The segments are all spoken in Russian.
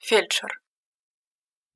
Фельдшер.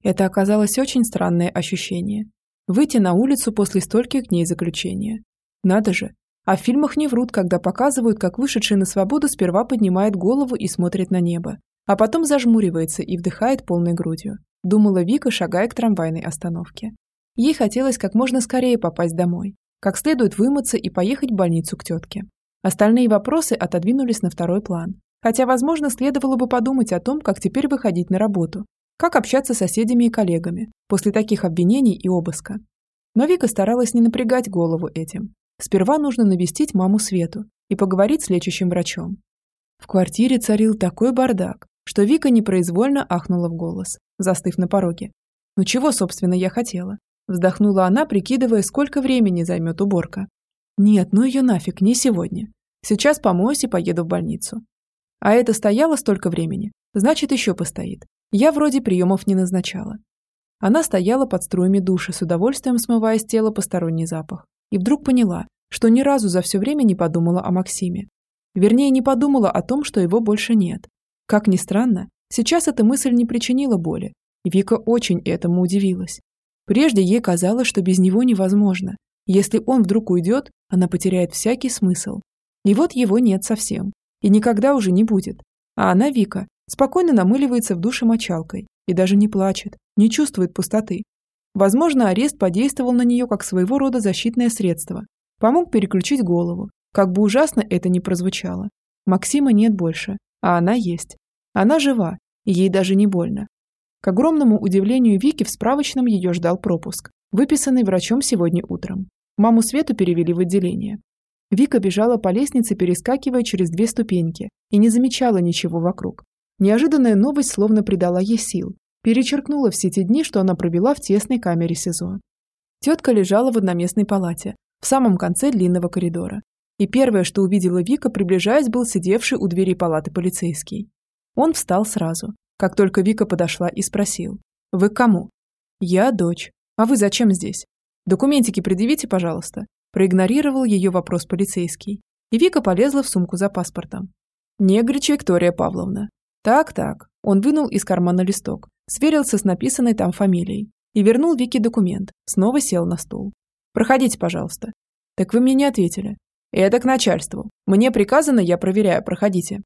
Это оказалось очень странное ощущение. Выйти на улицу после стольких дней заключения. Надо же. А в фильмах не врут, когда показывают, как вышедший на свободу сперва поднимает голову и смотрит на небо, а потом зажмуривается и вдыхает полной грудью. Думала Вика, шагая к трамвайной остановке. Ей хотелось как можно скорее попасть домой, как следует вымыться и поехать в больницу к тетке. Остальные вопросы отодвинулись на второй план. Хотя, возможно, следовало бы подумать о том, как теперь выходить на работу, как общаться с соседями и коллегами после таких обвинений и обыска. Но Вика старалась не напрягать голову этим. Сперва нужно навестить маму Свету и поговорить с лечащим врачом. В квартире царил такой бардак, что Вика непроизвольно ахнула в голос, застыв на пороге. «Ну чего, собственно, я хотела?» Вздохнула она, прикидывая, сколько времени займет уборка. «Нет, ну ее нафиг, не сегодня. Сейчас помоюсь и поеду в больницу». А это стояло столько времени, значит, еще постоит. Я вроде приемов не назначала. Она стояла под струями душа, с удовольствием смывая с тела посторонний запах. И вдруг поняла, что ни разу за все время не подумала о Максиме. Вернее, не подумала о том, что его больше нет. Как ни странно, сейчас эта мысль не причинила боли. И Вика очень этому удивилась. Прежде ей казалось, что без него невозможно. Если он вдруг уйдет, она потеряет всякий смысл. И вот его нет совсем. И никогда уже не будет. А она, Вика, Спокойно намыливается в душе мочалкой и даже не плачет, не чувствует пустоты. Возможно, арест подействовал на нее как своего рода защитное средство. Помог переключить голову, как бы ужасно это ни прозвучало. Максима нет больше, а она есть. Она жива, и ей даже не больно. К огромному удивлению Вики в справочном ее ждал пропуск, выписанный врачом сегодня утром. Маму Свету перевели в отделение. Вика бежала по лестнице, перескакивая через две ступеньки, и не замечала ничего вокруг. Неожиданная новость словно придала ей сил, перечеркнула все те дни, что она провела в тесной камере СИЗО. Тетка лежала в одноместной палате, в самом конце длинного коридора. И первое, что увидела Вика, приближаясь, был сидевший у двери палаты полицейский. Он встал сразу, как только Вика подошла и спросил. «Вы к кому?» «Я дочь. А вы зачем здесь? Документики предъявите, пожалуйста». Проигнорировал ее вопрос полицейский. И Вика полезла в сумку за паспортом. «Негрич Виктория Павловна, так-так. Он вынул из кармана листок, сверился с написанной там фамилией и вернул Вике документ, снова сел на стул. «Проходите, пожалуйста». «Так вы мне не ответили». «Это к начальству. Мне приказано, я проверяю, проходите».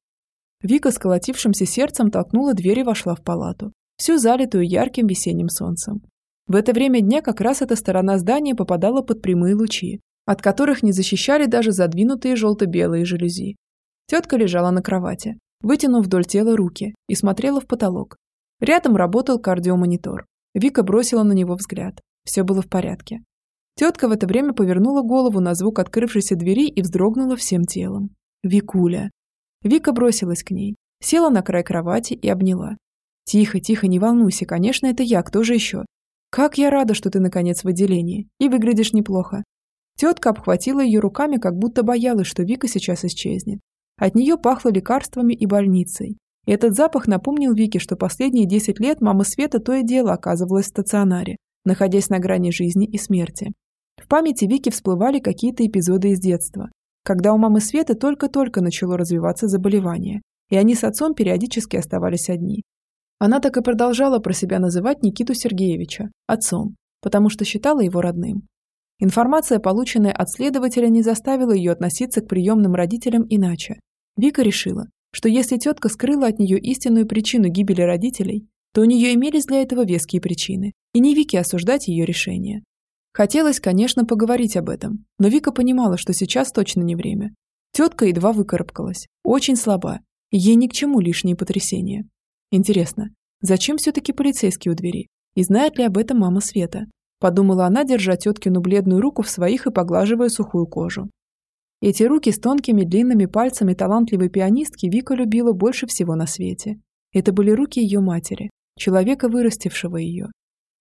Вика с колотившимся сердцем толкнула дверь и вошла в палату, всю залитую ярким весенним солнцем. В это время дня как раз эта сторона здания попадала под прямые лучи, от которых не защищали даже задвинутые желто-белые жалюзи. Тетка лежала на кровати, вытянув вдоль тела руки, и смотрела в потолок. Рядом работал кардиомонитор. Вика бросила на него взгляд. Все было в порядке. Тетка в это время повернула голову на звук открывшейся двери и вздрогнула всем телом. «Викуля!» Вика бросилась к ней, села на край кровати и обняла. «Тихо, тихо, не волнуйся, конечно, это я, кто же еще? Как я рада, что ты наконец в отделении, и выглядишь неплохо». Тетка обхватила ее руками, как будто боялась, что Вика сейчас исчезнет. От нее пахло лекарствами и больницей. И этот запах напомнил Вике, что последние 10 лет мама Света то и дело оказывалась в стационаре, находясь на грани жизни и смерти. В памяти Вики всплывали какие-то эпизоды из детства, когда у мамы Светы только-только начало развиваться заболевание, и они с отцом периодически оставались одни. Она так и продолжала про себя называть Никиту Сергеевича отцом, потому что считала его родным. Информация, полученная от следователя, не заставила ее относиться к приемным родителям иначе. Вика решила, что если тетка скрыла от нее истинную причину гибели родителей, то у нее имелись для этого веские причины, и не Вике осуждать ее решение. Хотелось, конечно, поговорить об этом, но Вика понимала, что сейчас точно не время. Тетка едва выкарабкалась, очень слаба, и ей ни к чему лишние потрясения. Интересно, зачем все-таки полицейский у двери? И знает ли об этом мама Света? Подумала она, держа теткину бледную руку в своих и поглаживая сухую кожу. Эти руки с тонкими длинными пальцами талантливой пианистки Вика любила больше всего на свете. Это были руки ее матери, человека, вырастившего ее.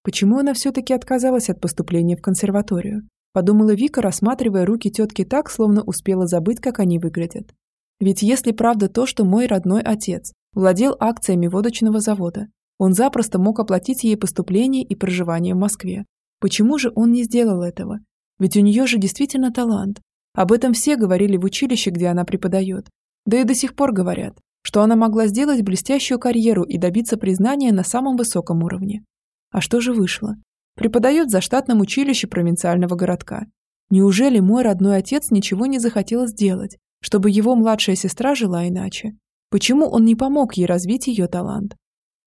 Почему она все-таки отказалась от поступления в консерваторию? Подумала Вика, рассматривая руки тетки так, словно успела забыть, как они выглядят. Ведь если правда то, что мой родной отец владел акциями водочного завода, он запросто мог оплатить ей поступление и проживание в Москве. Почему же он не сделал этого? Ведь у нее же действительно талант, об этом все говорили в училище, где она преподает. Да и до сих пор говорят, что она могла сделать блестящую карьеру и добиться признания на самом высоком уровне. А что же вышло? Преподает за штатном училище провинциального городка. Неужели мой родной отец ничего не захотел сделать, чтобы его младшая сестра жила иначе? Почему он не помог ей развить ее талант?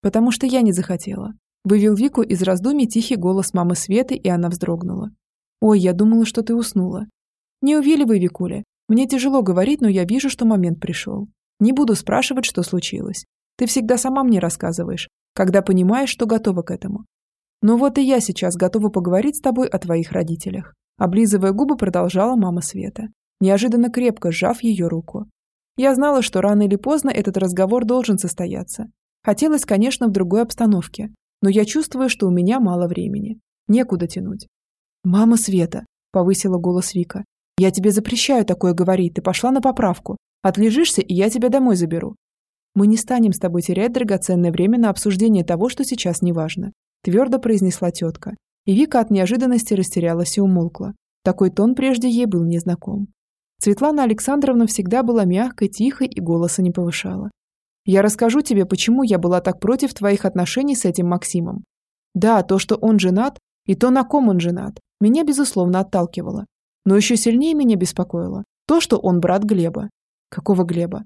Потому что я не захотела. Вывел Вику из раздумий тихий голос мамы Светы, и она вздрогнула. «Ой, я думала, что ты уснула». «Не увиливай, Викуля. Мне тяжело говорить, но я вижу, что момент пришел. Не буду спрашивать, что случилось. Ты всегда сама мне рассказываешь, когда понимаешь, что готова к этому. Ну вот и я сейчас готова поговорить с тобой о твоих родителях. Облизывая губы, продолжала мама Света, неожиданно крепко сжав ее руку. Я знала, что рано или поздно этот разговор должен состояться. Хотелось, конечно, в другой обстановке, но я чувствую, что у меня мало времени. Некуда тянуть. «Мама Света», — повысила голос Вика, — «я тебе запрещаю такое говорить, ты пошла на поправку. Отлежишься, и я тебя домой заберу. Мы не станем с тобой терять драгоценное время на обсуждение того, что сейчас не важно», твердо произнесла тетка. И Вика от неожиданности растерялась и умолкла. Такой тон прежде ей был незнаком. Светлана Александровна всегда была мягкой, тихой и голоса не повышала. «Я расскажу тебе, почему я была так против твоих отношений с этим Максимом. Да, то, что он женат, и то, на ком он женат, меня, безусловно, отталкивало. Но еще сильнее меня беспокоило то, что он брат Глеба. Какого Глеба?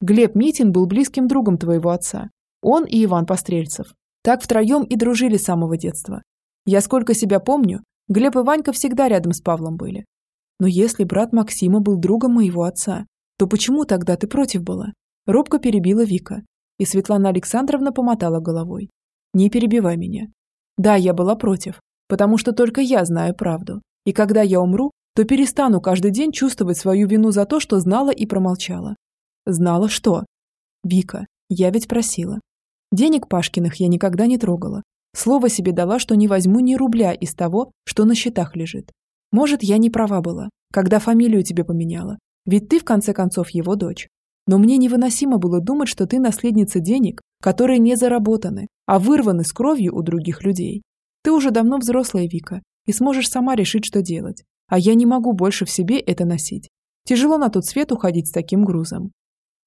Глеб Митин был близким другом твоего отца. Он и Иван Пострельцев. Так втроем и дружили с самого детства. Я сколько себя помню, Глеб и Ванька всегда рядом с Павлом были. Но если брат Максима был другом моего отца, то почему тогда ты против была? Робко перебила Вика, и Светлана Александровна помотала головой. Не перебивай меня. Да, я была против, потому что только я знаю правду. И когда я умру, то перестану каждый день чувствовать свою вину за то, что знала и промолчала. Знала что? Вика, я ведь просила. Денег Пашкиных я никогда не трогала. Слово себе дала, что не возьму ни рубля из того, что на счетах лежит. Может, я не права была, когда фамилию тебе поменяла. Ведь ты, в конце концов, его дочь. Но мне невыносимо было думать, что ты наследница денег, которые не заработаны, а вырваны с кровью у других людей. Ты уже давно взрослая, Вика, и сможешь сама решить, что делать. А я не могу больше в себе это носить. Тяжело на тот свет уходить с таким грузом.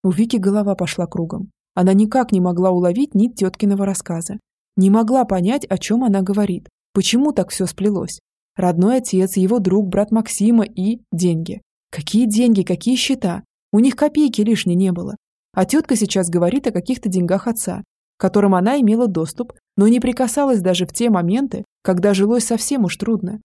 У Вики голова пошла кругом. Она никак не могла уловить нить теткиного рассказа. Не могла понять, о чем она говорит. Почему так все сплелось? Родной отец, его друг, брат Максима и деньги. Какие деньги, какие счета? У них копейки лишней не было. А тетка сейчас говорит о каких-то деньгах отца, к которым она имела доступ, но не прикасалась даже в те моменты, когда жилось совсем уж трудно.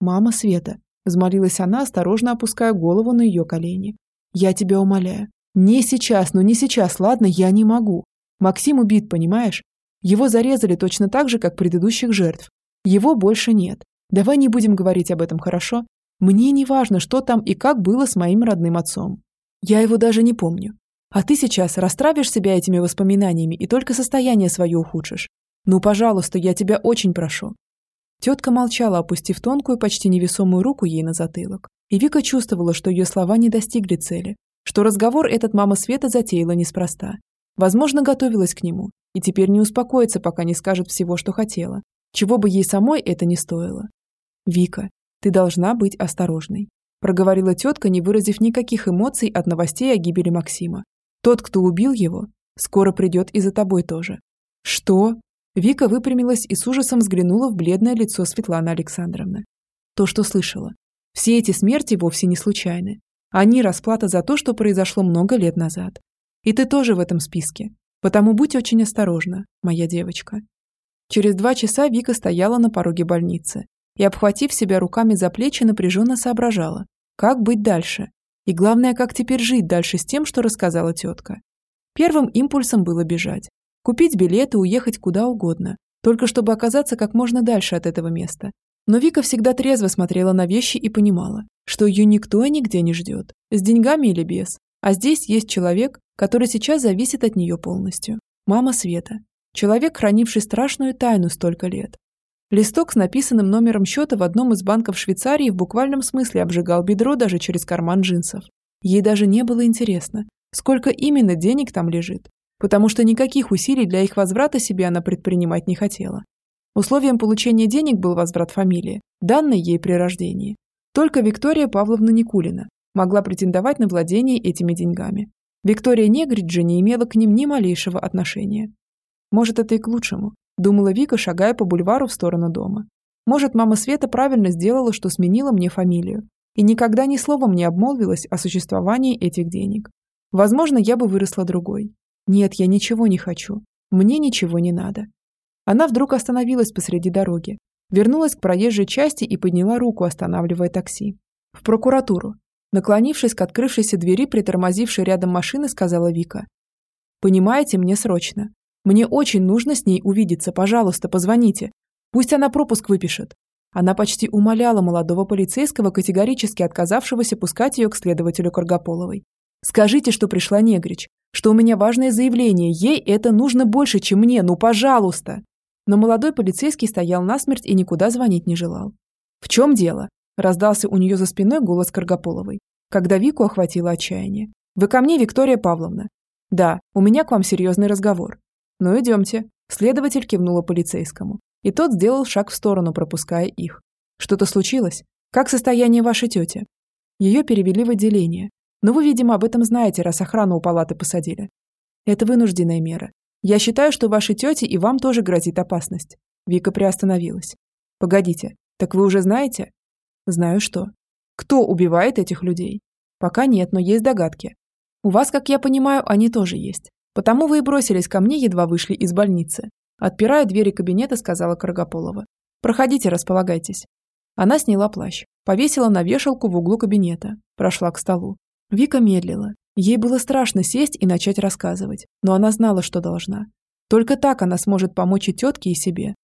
«Мама Света, Взмолилась она, осторожно опуская голову на ее колени. «Я тебя умоляю. Не сейчас, но не сейчас, ладно? Я не могу. Максим убит, понимаешь? Его зарезали точно так же, как предыдущих жертв. Его больше нет. Давай не будем говорить об этом, хорошо? Мне не важно, что там и как было с моим родным отцом. Я его даже не помню. А ты сейчас расстравишь себя этими воспоминаниями и только состояние свое ухудшишь. Ну, пожалуйста, я тебя очень прошу. Тетка молчала, опустив тонкую, почти невесомую руку ей на затылок. И Вика чувствовала, что ее слова не достигли цели, что разговор этот мама Света затеяла неспроста. Возможно, готовилась к нему, и теперь не успокоится, пока не скажет всего, что хотела, чего бы ей самой это не стоило. «Вика, ты должна быть осторожной», проговорила тетка, не выразив никаких эмоций от новостей о гибели Максима. «Тот, кто убил его, скоро придет и за тобой тоже». «Что?» Вика выпрямилась и с ужасом взглянула в бледное лицо Светланы Александровны. То, что слышала. Все эти смерти вовсе не случайны. Они расплата за то, что произошло много лет назад. И ты тоже в этом списке. Потому будь очень осторожна, моя девочка. Через два часа Вика стояла на пороге больницы и, обхватив себя руками за плечи, напряженно соображала, как быть дальше. И главное, как теперь жить дальше с тем, что рассказала тетка. Первым импульсом было бежать. Купить билеты, уехать куда угодно, только чтобы оказаться как можно дальше от этого места. Но Вика всегда трезво смотрела на вещи и понимала, что ее никто и нигде не ждет, с деньгами или без. А здесь есть человек, который сейчас зависит от нее полностью. Мама Света. Человек, хранивший страшную тайну столько лет. Листок с написанным номером счета в одном из банков Швейцарии в буквальном смысле обжигал бедро даже через карман джинсов. Ей даже не было интересно, сколько именно денег там лежит потому что никаких усилий для их возврата себе она предпринимать не хотела. Условием получения денег был возврат фамилии, данной ей при рождении. Только Виктория Павловна Никулина могла претендовать на владение этими деньгами. Виктория Негриджи не имела к ним ни малейшего отношения. Может, это и к лучшему, думала Вика, шагая по бульвару в сторону дома. Может, мама Света правильно сделала, что сменила мне фамилию и никогда ни словом не обмолвилась о существовании этих денег. Возможно, я бы выросла другой. Нет, я ничего не хочу. Мне ничего не надо. Она вдруг остановилась посреди дороги, вернулась к проезжей части и подняла руку, останавливая такси. В прокуратуру. Наклонившись к открывшейся двери, притормозившей рядом машины, сказала Вика. «Понимаете, мне срочно. Мне очень нужно с ней увидеться. Пожалуйста, позвоните. Пусть она пропуск выпишет». Она почти умоляла молодого полицейского, категорически отказавшегося пускать ее к следователю Каргополовой. «Скажите, что пришла Негрич, что у меня важное заявление, ей это нужно больше, чем мне, ну пожалуйста!» Но молодой полицейский стоял насмерть и никуда звонить не желал. «В чем дело?» – раздался у нее за спиной голос Каргополовой, когда Вику охватило отчаяние. «Вы ко мне, Виктория Павловна?» «Да, у меня к вам серьезный разговор». «Ну, идемте». Следователь кивнула полицейскому, и тот сделал шаг в сторону, пропуская их. «Что-то случилось? Как состояние вашей тети?» Ее перевели в отделение, но вы, видимо, об этом знаете, раз охрану у палаты посадили. Это вынужденная мера. Я считаю, что вашей тете и вам тоже грозит опасность. Вика приостановилась. Погодите, так вы уже знаете? Знаю что. Кто убивает этих людей? Пока нет, но есть догадки. У вас, как я понимаю, они тоже есть. Потому вы и бросились ко мне, едва вышли из больницы. Отпирая двери кабинета, сказала Каргополова. Проходите, располагайтесь. Она сняла плащ, повесила на вешалку в углу кабинета, прошла к столу. Вика медлила, Ей было страшно сесть и начать рассказывать, но она знала, что должна. Только так она сможет помочь и тетке, и себе.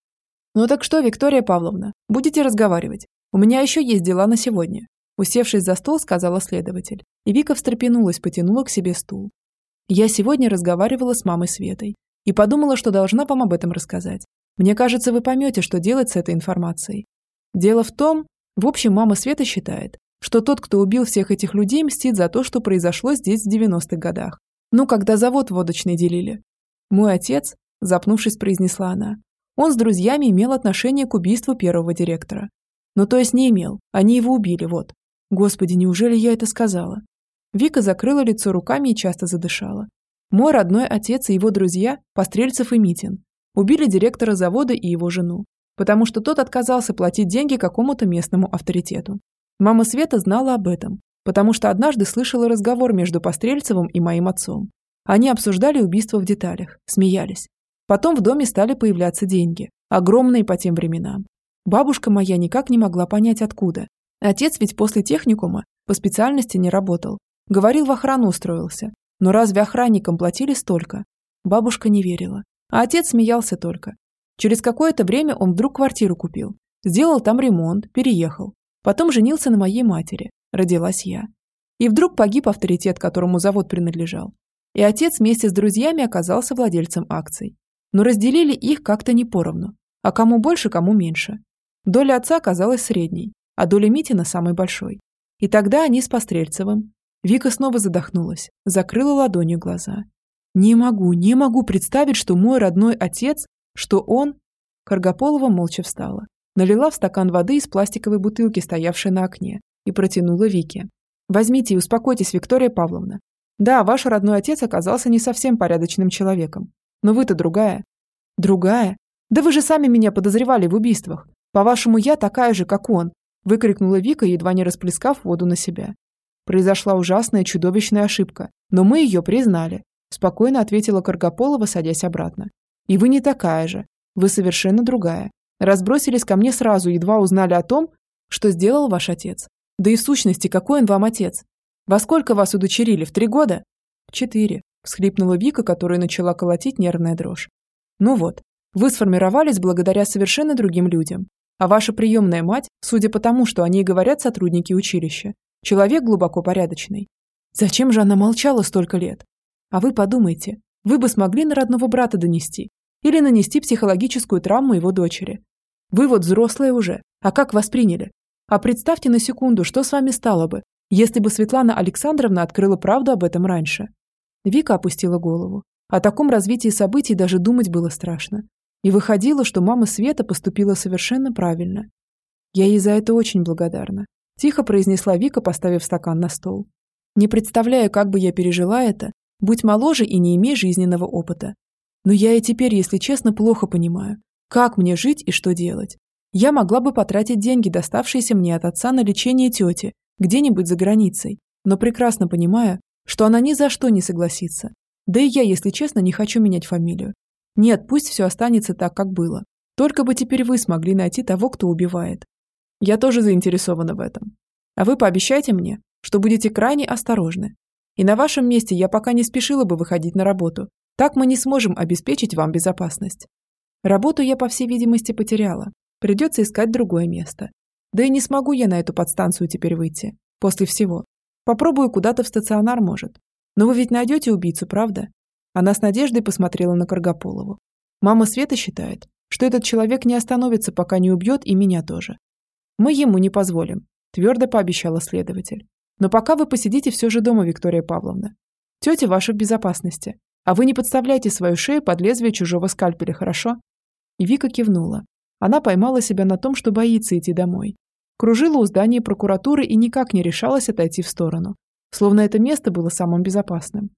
«Ну так что, Виктория Павловна, будете разговаривать? У меня еще есть дела на сегодня», усевшись за стол, сказала следователь. И Вика встрепенулась, потянула к себе стул. «Я сегодня разговаривала с мамой Светой и подумала, что должна вам об этом рассказать. Мне кажется, вы поймете, что делать с этой информацией. Дело в том, в общем, мама Света считает, что тот, кто убил всех этих людей, мстит за то, что произошло здесь в 90-х годах. Ну, когда завод водочный делили. Мой отец, запнувшись, произнесла она, он с друзьями имел отношение к убийству первого директора. Ну, то есть не имел, они его убили, вот. Господи, неужели я это сказала? Вика закрыла лицо руками и часто задышала. Мой родной отец и его друзья, Пострельцев и Митин, убили директора завода и его жену, потому что тот отказался платить деньги какому-то местному авторитету. Мама Света знала об этом, потому что однажды слышала разговор между Пострельцевым и моим отцом. Они обсуждали убийство в деталях, смеялись. Потом в доме стали появляться деньги, огромные по тем временам. Бабушка моя никак не могла понять, откуда. Отец ведь после техникума по специальности не работал. Говорил, в охрану устроился. Но разве охранникам платили столько? Бабушка не верила. А отец смеялся только. Через какое-то время он вдруг квартиру купил. Сделал там ремонт, переехал. Потом женился на моей матери. Родилась я. И вдруг погиб авторитет, которому завод принадлежал. И отец вместе с друзьями оказался владельцем акций. Но разделили их как-то не поровну. А кому больше, кому меньше. Доля отца оказалась средней, а доля Митина самой большой. И тогда они с Пострельцевым. Вика снова задохнулась, закрыла ладонью глаза. «Не могу, не могу представить, что мой родной отец, что он...» Каргополова молча встала, Налила в стакан воды из пластиковой бутылки, стоявшей на окне, и протянула Вике. «Возьмите и успокойтесь, Виктория Павловна. Да, ваш родной отец оказался не совсем порядочным человеком. Но вы-то другая». «Другая? Да вы же сами меня подозревали в убийствах. По-вашему, я такая же, как он», выкрикнула Вика, едва не расплескав воду на себя. Произошла ужасная, чудовищная ошибка, но мы ее признали, спокойно ответила Каргополова, садясь обратно. И вы не такая же. Вы совершенно другая. Разбросились ко мне сразу, едва узнали о том, что сделал ваш отец. Да и в сущности, какой он вам отец? Во сколько вас удочерили? В три года? В четыре, всхлипнула Вика, которая начала колотить нервная дрожь. Ну вот, вы сформировались благодаря совершенно другим людям. А ваша приемная мать, судя по тому, что о ней говорят сотрудники училища, человек глубоко порядочный. Зачем же она молчала столько лет? А вы подумайте, вы бы смогли на родного брата донести или нанести психологическую травму его дочери, вы вот взрослые уже, а как восприняли? А представьте на секунду, что с вами стало бы, если бы Светлана Александровна открыла правду об этом раньше. Вика опустила голову. О таком развитии событий даже думать было страшно. И выходило, что мама Света поступила совершенно правильно. Я ей за это очень благодарна. Тихо произнесла Вика, поставив стакан на стол. Не представляю, как бы я пережила это, Будь моложе и не имей жизненного опыта. Но я и теперь, если честно, плохо понимаю, как мне жить и что делать. Я могла бы потратить деньги, доставшиеся мне от отца на лечение тети, где-нибудь за границей, но прекрасно понимаю, что она ни за что не согласится. Да и я, если честно, не хочу менять фамилию. Нет, пусть все останется так, как было. Только бы теперь вы смогли найти того, кто убивает. Я тоже заинтересована в этом. А вы пообещайте мне, что будете крайне осторожны. И на вашем месте я пока не спешила бы выходить на работу. Так мы не сможем обеспечить вам безопасность. Работу я, по всей видимости, потеряла. Придется искать другое место. Да и не смогу я на эту подстанцию теперь выйти. После всего. Попробую куда-то в стационар, может. Но вы ведь найдете убийцу, правда? Она с надеждой посмотрела на Каргополову. Мама Света считает, что этот человек не остановится, пока не убьет и меня тоже. Мы ему не позволим, твердо пообещала следователь. Но пока вы посидите все же дома, Виктория Павловна. Тетя ваша в безопасности. А вы не подставляйте свою шею под лезвие чужого скальпеля, хорошо? И Вика кивнула. Она поймала себя на том, что боится идти домой. Кружила у здания прокуратуры и никак не решалась отойти в сторону. Словно это место было самым безопасным.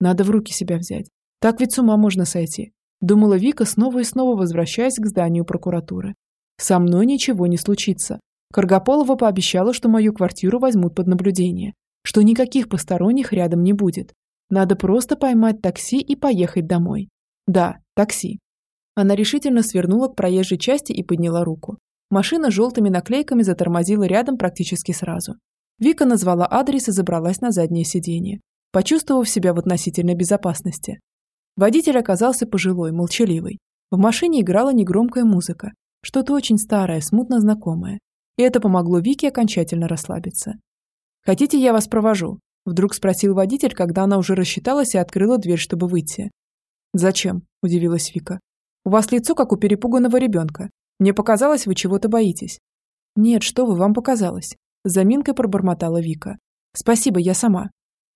Надо в руки себя взять. Так ведь с ума можно сойти. Думала Вика, снова и снова возвращаясь к зданию прокуратуры. Со мной ничего не случится. Каргополова пообещала, что мою квартиру возьмут под наблюдение, что никаких посторонних рядом не будет. Надо просто поймать такси и поехать домой. Да, такси. Она решительно свернула к проезжей части и подняла руку. Машина с желтыми наклейками затормозила рядом практически сразу. Вика назвала адрес и забралась на заднее сиденье, почувствовав себя в относительной безопасности. Водитель оказался пожилой, молчаливый. В машине играла негромкая музыка, что-то очень старое, смутно знакомое. И это помогло Вике окончательно расслабиться. «Хотите, я вас провожу?» Вдруг спросил водитель, когда она уже рассчиталась и открыла дверь, чтобы выйти. «Зачем?» – удивилась Вика. «У вас лицо, как у перепуганного ребенка. Мне показалось, вы чего-то боитесь». «Нет, что вы, вам показалось». Заминкой пробормотала Вика. «Спасибо, я сама».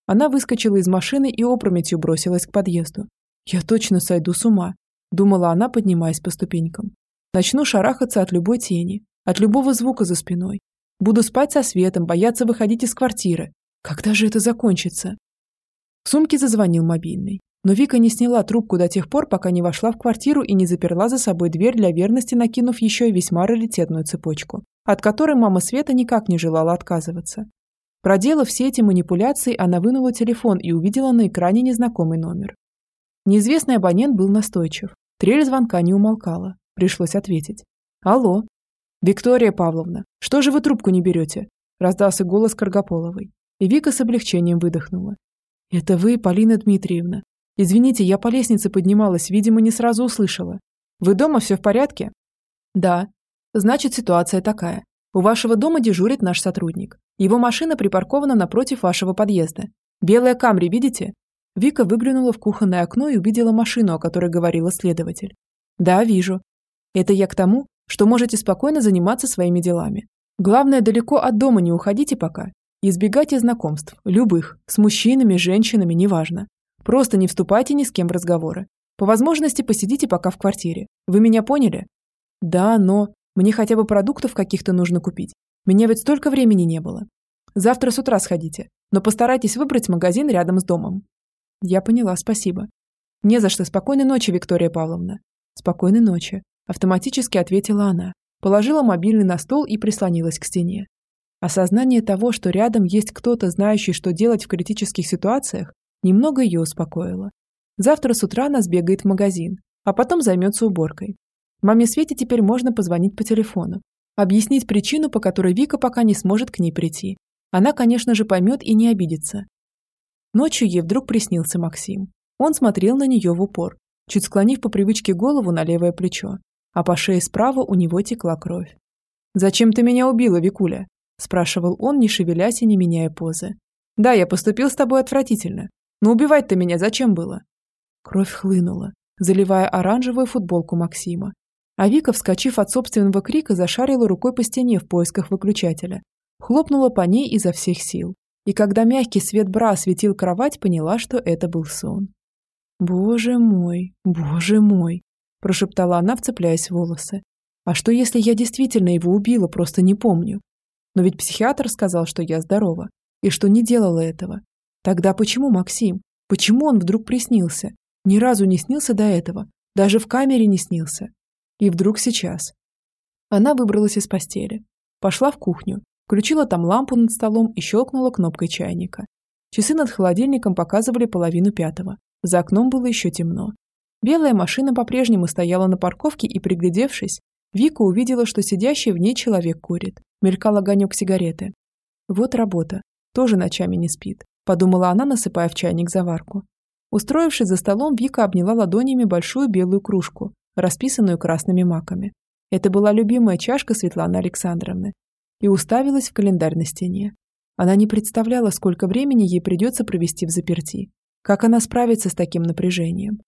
Она выскочила из машины и опрометью бросилась к подъезду. «Я точно сойду с ума», – думала она, поднимаясь по ступенькам. «Начну шарахаться от любой тени, от любого звука за спиной. Буду спать со светом, бояться выходить из квартиры, когда же это закончится? В сумке зазвонил мобильный. Но Вика не сняла трубку до тех пор, пока не вошла в квартиру и не заперла за собой дверь для верности, накинув еще и весьма раритетную цепочку, от которой мама Света никак не желала отказываться. Проделав все эти манипуляции, она вынула телефон и увидела на экране незнакомый номер. Неизвестный абонент был настойчив. Трель звонка не умолкала. Пришлось ответить. «Алло». «Виктория Павловна, что же вы трубку не берете?» Раздался голос Каргополовой. И Вика с облегчением выдохнула. «Это вы, Полина Дмитриевна. Извините, я по лестнице поднималась, видимо, не сразу услышала. Вы дома, все в порядке?» «Да. Значит, ситуация такая. У вашего дома дежурит наш сотрудник. Его машина припаркована напротив вашего подъезда. Белая Камри, видите?» Вика выглянула в кухонное окно и увидела машину, о которой говорила следователь. «Да, вижу. Это я к тому, что можете спокойно заниматься своими делами. Главное, далеко от дома не уходите пока Избегайте знакомств, любых, с мужчинами, женщинами, неважно. Просто не вступайте ни с кем в разговоры. По возможности посидите пока в квартире. Вы меня поняли? Да, но мне хотя бы продуктов каких-то нужно купить. Меня ведь столько времени не было. Завтра с утра сходите, но постарайтесь выбрать магазин рядом с домом. Я поняла, спасибо. Не за что. Спокойной ночи, Виктория Павловна. Спокойной ночи. Автоматически ответила она. Положила мобильный на стол и прислонилась к стене. Осознание того, что рядом есть кто-то, знающий, что делать в критических ситуациях, немного ее успокоило. Завтра с утра она сбегает в магазин, а потом займется уборкой. Маме Свете теперь можно позвонить по телефону, объяснить причину, по которой Вика пока не сможет к ней прийти. Она, конечно же, поймет и не обидится. Ночью ей вдруг приснился Максим. Он смотрел на нее в упор, чуть склонив по привычке голову на левое плечо, а по шее справа у него текла кровь. «Зачем ты меня убила, Викуля?» спрашивал он, не шевелясь и не меняя позы. «Да, я поступил с тобой отвратительно. Но убивать-то меня зачем было?» Кровь хлынула, заливая оранжевую футболку Максима. А Вика, вскочив от собственного крика, зашарила рукой по стене в поисках выключателя. Хлопнула по ней изо всех сил. И когда мягкий свет бра осветил кровать, поняла, что это был сон. «Боже мой, боже мой!» – прошептала она, вцепляясь в волосы. «А что, если я действительно его убила, просто не помню? Но ведь психиатр сказал, что я здорова, и что не делала этого. Тогда почему Максим? Почему он вдруг приснился? Ни разу не снился до этого. Даже в камере не снился. И вдруг сейчас. Она выбралась из постели. Пошла в кухню, включила там лампу над столом и щелкнула кнопкой чайника. Часы над холодильником показывали половину пятого. За окном было еще темно. Белая машина по-прежнему стояла на парковке и, приглядевшись, Вика увидела, что сидящий в ней человек курит. Мелькал огонек сигареты. Вот работа. Тоже ночами не спит. Подумала она, насыпая в чайник заварку. Устроившись за столом, Вика обняла ладонями большую белую кружку, расписанную красными маками. Это была любимая чашка Светланы Александровны. И уставилась в календарь на стене. Она не представляла, сколько времени ей придется провести в заперти. Как она справится с таким напряжением?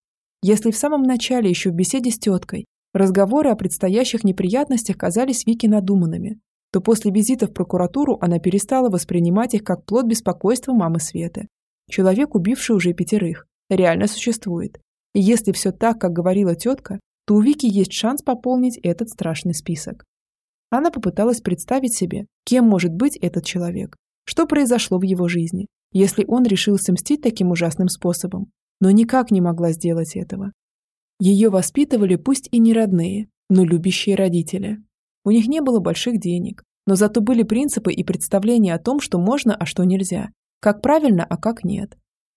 Если в самом начале, еще в беседе с теткой, разговоры о предстоящих неприятностях казались Вике надуманными, то после визита в прокуратуру она перестала воспринимать их как плод беспокойства мамы Светы. Человек, убивший уже пятерых, реально существует. И если все так, как говорила тетка, то у Вики есть шанс пополнить этот страшный список. Она попыталась представить себе, кем может быть этот человек, что произошло в его жизни, если он решился мстить таким ужасным способом, но никак не могла сделать этого. Ее воспитывали пусть и не родные, но любящие родители. У них не было больших денег, но зато были принципы и представления о том, что можно, а что нельзя, как правильно, а как нет.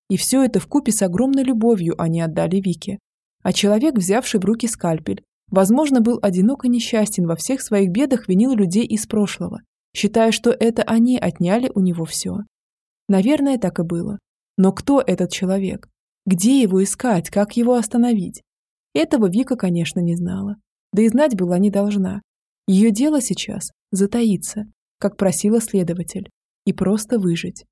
И все это вкупе с огромной любовью они отдали Вике. А человек, взявший в руки скальпель, возможно, был одинок и несчастен во всех своих бедах, винил людей из прошлого считая, что это они отняли у него все. Наверное, так и было. Но кто этот человек? Где его искать? Как его остановить? Этого Вика, конечно, не знала. Да и знать была не должна. Ее дело сейчас – затаиться, как просила следователь, и просто выжить.